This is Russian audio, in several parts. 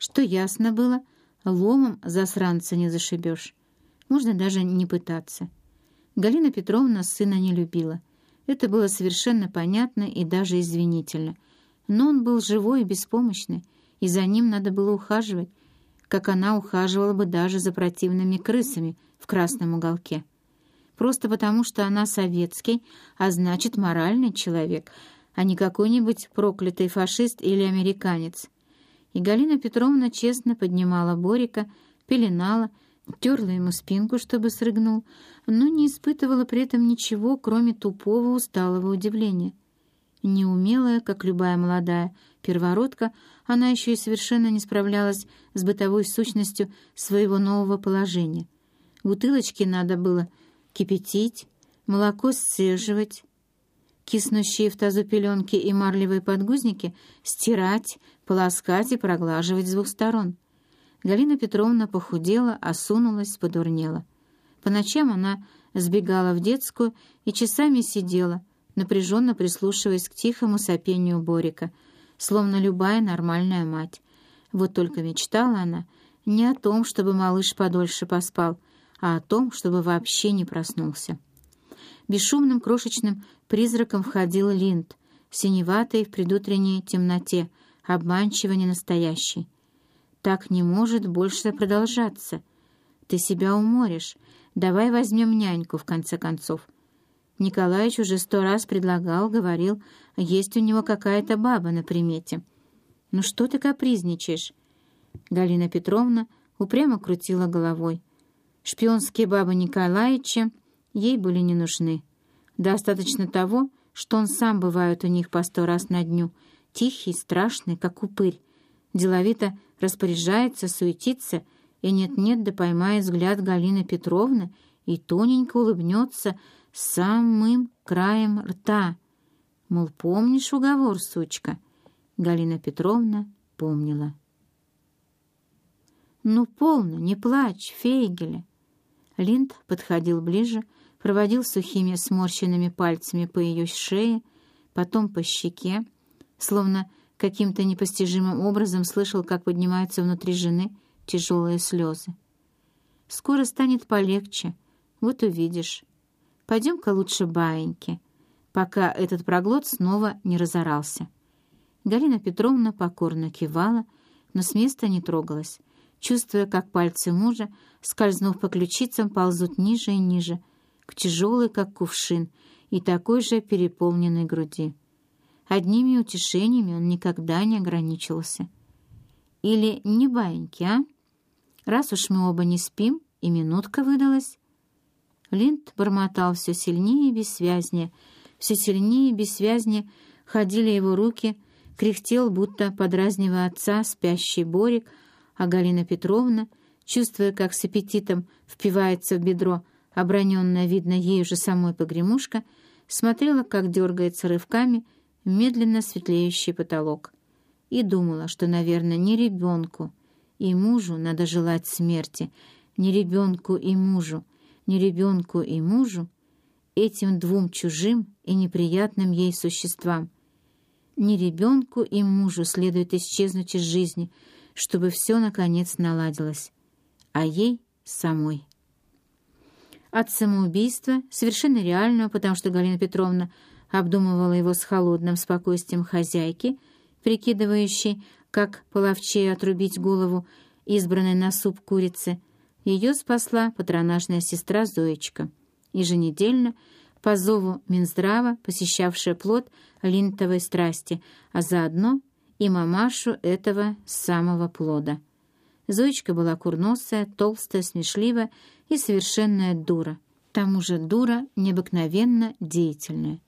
что ясно было, ломом засранца не зашибешь. Можно даже не пытаться. Галина Петровна сына не любила. Это было совершенно понятно и даже извинительно. Но он был живой и беспомощный, и за ним надо было ухаживать, как она ухаживала бы даже за противными крысами в красном уголке. Просто потому, что она советский, а значит моральный человек, а не какой-нибудь проклятый фашист или американец. И Галина Петровна честно поднимала Борика, пеленала, терла ему спинку, чтобы срыгнул, но не испытывала при этом ничего, кроме тупого усталого удивления. Неумелая, как любая молодая первородка, она еще и совершенно не справлялась с бытовой сущностью своего нового положения. Бутылочки надо было кипятить, молоко сцеживать, киснущие в тазу пеленки и марлевые подгузники стирать, полоскать и проглаживать с двух сторон. Галина Петровна похудела, осунулась, подурнела. По ночам она сбегала в детскую и часами сидела, напряженно прислушиваясь к тихому сопению Борика, словно любая нормальная мать. Вот только мечтала она не о том, чтобы малыш подольше поспал, а о том, чтобы вообще не проснулся. Бесшумным крошечным призраком входил Линд, синеватый в предутренней темноте, обманчиво ненастоящий. «Так не может больше продолжаться. Ты себя уморишь. Давай возьмем няньку, в конце концов». Николаевич уже сто раз предлагал, говорил, есть у него какая-то баба на примете. «Ну что ты капризничаешь?» Галина Петровна упрямо крутила головой. Шпионские бабы Николаевича ей были не нужны. Достаточно того, что он сам бывает у них по сто раз на дню, тихий, страшный, как упырь, деловито распоряжается, суетится и нет-нет да поймает взгляд Галины Петровны и тоненько улыбнется самым краем рта. Мол, помнишь уговор, сучка? Галина Петровна помнила. «Ну, полно, не плачь, Фейгеля!» Линд подходил ближе, проводил сухими сморщенными пальцами по ее шее, потом по щеке, словно каким-то непостижимым образом слышал, как поднимаются внутри жены тяжелые слезы. «Скоро станет полегче, вот увидишь. Пойдем-ка лучше баиньки, пока этот проглот снова не разорался». Галина Петровна покорно кивала, но с места не трогалась, чувствуя, как пальцы мужа, скользнув по ключицам, ползут ниже и ниже, к тяжелой, как кувшин, и такой же переполненной груди. Одними утешениями он никогда не ограничивался. Или не баиньки, а? Раз уж мы оба не спим, и минутка выдалась. Линд бормотал все сильнее и бессвязнее, все сильнее и бессвязнее ходили его руки, кряхтел, будто подразнивая отца, спящий Борик, а Галина Петровна, чувствуя, как с аппетитом впивается в бедро, оброненная, видно, ей уже самой погремушка, смотрела, как дергается рывками медленно светлеющий потолок, и думала, что, наверное, не ребенку и мужу надо желать смерти, не ребенку и мужу, не ребенку и мужу, этим двум чужим и неприятным ей существам. Не ребенку и мужу следует исчезнуть из жизни, чтобы все, наконец, наладилось, а ей самой от самоубийства, совершенно реального, потому что Галина Петровна обдумывала его с холодным спокойствием хозяйки, прикидывающей, как половчее отрубить голову избранной на суп курицы, ее спасла патронажная сестра Зоечка, еженедельно по зову Минздрава, посещавшая плод линтовой страсти, а заодно и мамашу этого самого плода. Зоечка была курносая, толстая, смешливая и совершенная дура. К тому же дура необыкновенно деятельная.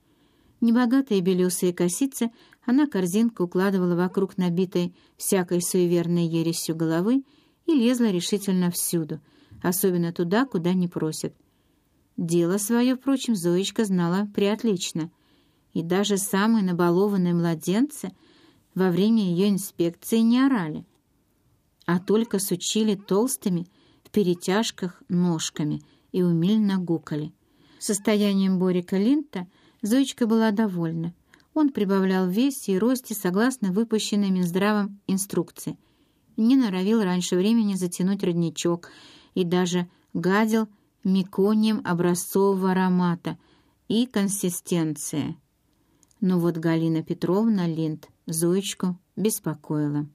Небогатые белесые косицы она корзинку укладывала вокруг набитой всякой суеверной ересью головы и лезла решительно всюду, особенно туда, куда не просят. Дело свое, впрочем, Зоечка знала приотлично, и даже самые набалованные младенцы во время ее инспекции не орали, а только сучили толстыми, перетяжках ножками и умильно гукали. Состоянием Борика Линта Зоечка была довольна. Он прибавлял в весе и росте согласно выпущенной Минздравом инструкции не норовил раньше времени затянуть родничок и даже гадил меконием образцового аромата и консистенции. Но вот Галина Петровна Линд Зоечку беспокоила.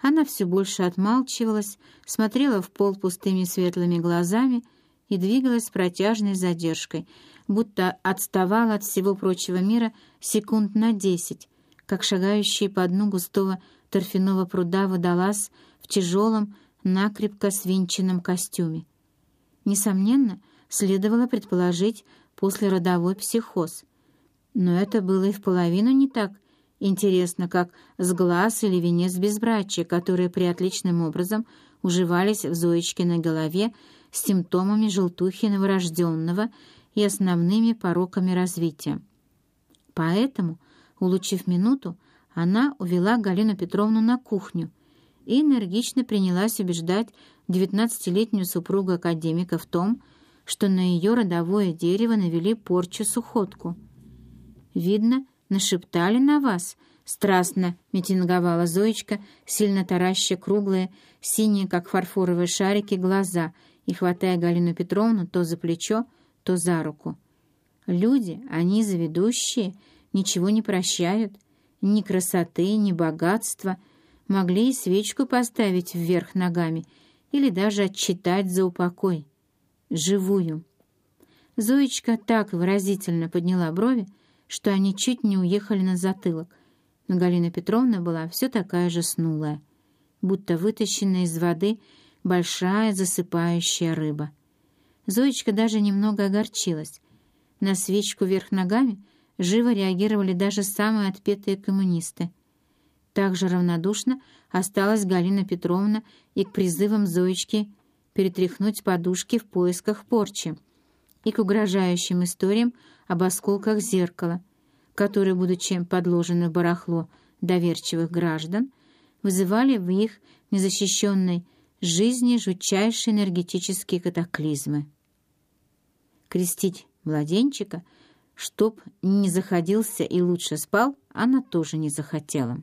Она все больше отмалчивалась, смотрела в пол пустыми светлыми глазами и двигалась с протяжной задержкой, будто отставала от всего прочего мира секунд на десять, как шагающий по дну густого торфяного пруда водолаз в тяжелом, накрепко свинченном костюме. Несомненно, следовало предположить послеродовой психоз. Но это было и в половину не так интересно, как сглаз или венец безбрачия, которые при отличным образом уживались в Зоечкиной голове с симптомами желтухи новорожденного и основными пороками развития. Поэтому, улучив минуту, она увела Галину Петровну на кухню и энергично принялась убеждать девятнадцатилетнюю супругу академика в том, что на ее родовое дерево навели порчу сухотку. Видно, нашептали на вас?» — страстно митинговала Зоечка, сильно тараща круглые, синие, как фарфоровые шарики, глаза и хватая Галину Петровну то за плечо, то за руку. «Люди, они заведущие, ничего не прощают, ни красоты, ни богатства, могли и свечку поставить вверх ногами или даже отчитать за упокой. Живую». Зоечка так выразительно подняла брови, что они чуть не уехали на затылок, но Галина Петровна была все такая же снулая, будто вытащенная из воды большая засыпающая рыба. Зоечка даже немного огорчилась. На свечку вверх ногами живо реагировали даже самые отпетые коммунисты. Так же равнодушно осталась Галина Петровна и к призывам Зоечки перетряхнуть подушки в поисках порчи, и к угрожающим историям об осколках зеркала, которые, будучи подложены в барахло доверчивых граждан, вызывали в их незащищенной жизни жутчайшие энергетические катаклизмы. Крестить младенчика, чтоб не заходился и лучше спал, она тоже не захотела.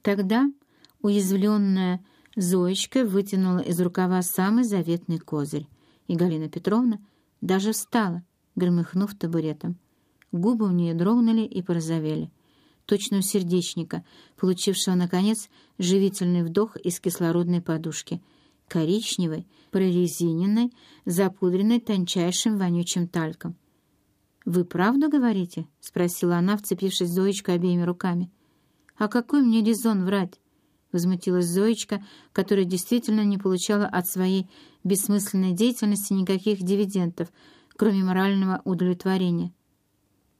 Тогда уязвленная Зоечка вытянула из рукава самый заветный козырь, и Галина Петровна даже встала, громыхнув табуретом. Губы у нее дрогнули и порозовели. Точно у сердечника, получившего, наконец, живительный вдох из кислородной подушки, коричневой, прорезиненной, запудренной тончайшим вонючим тальком. «Вы правду говорите?» — спросила она, вцепившись Зоечку обеими руками. «А какой мне резон врать?» — возмутилась Зоечка, которая действительно не получала от своей бессмысленной деятельности никаких дивидендов, кроме морального удовлетворения.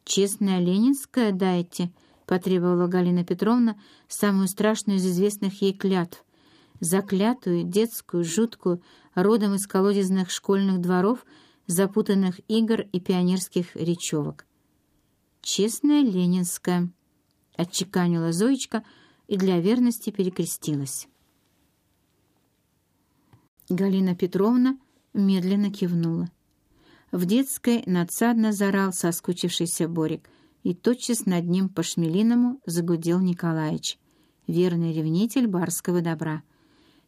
«Честная ленинская дайте», — потребовала Галина Петровна самую страшную из известных ей клятв, заклятую, детскую, жуткую, родом из колодезных школьных дворов, запутанных игр и пионерских речевок. «Честная ленинская», — отчеканила Зоечка и для верности перекрестилась. Галина Петровна медленно кивнула. В детской надсадно зарал соскучившийся Борик, и тотчас над ним по шмелиному загудел Николаич, верный ревнитель барского добра,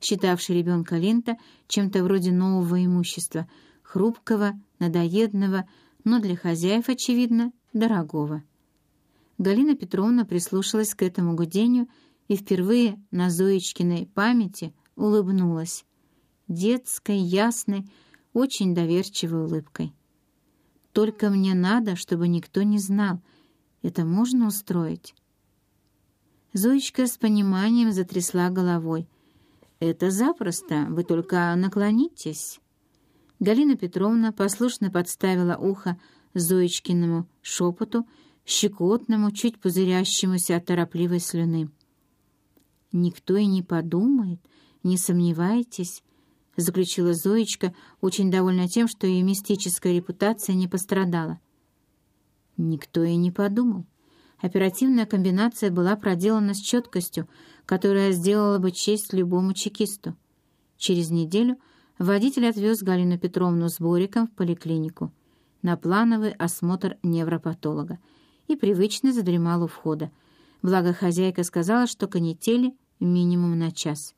считавший ребенка Лента чем-то вроде нового имущества, хрупкого, надоедного, но для хозяев, очевидно, дорогого. Галина Петровна прислушалась к этому гудению и впервые на Зоечкиной памяти улыбнулась детской, ясной, очень доверчивой улыбкой. «Только мне надо, чтобы никто не знал. Это можно устроить?» Зоечка с пониманием затрясла головой. «Это запросто, вы только наклонитесь». Галина Петровна послушно подставила ухо Зоечкиному шепоту, щекотному, чуть пузырящемуся от торопливой слюны. «Никто и не подумает, не сомневайтесь», — заключила Зоечка, очень довольна тем, что ее мистическая репутация не пострадала. Никто и не подумал. Оперативная комбинация была проделана с четкостью, которая сделала бы честь любому чекисту. Через неделю водитель отвез Галину Петровну с Бориком в поликлинику на плановый осмотр невропатолога и привычно задремал у входа, Благо хозяйка сказала, что канители минимум на час.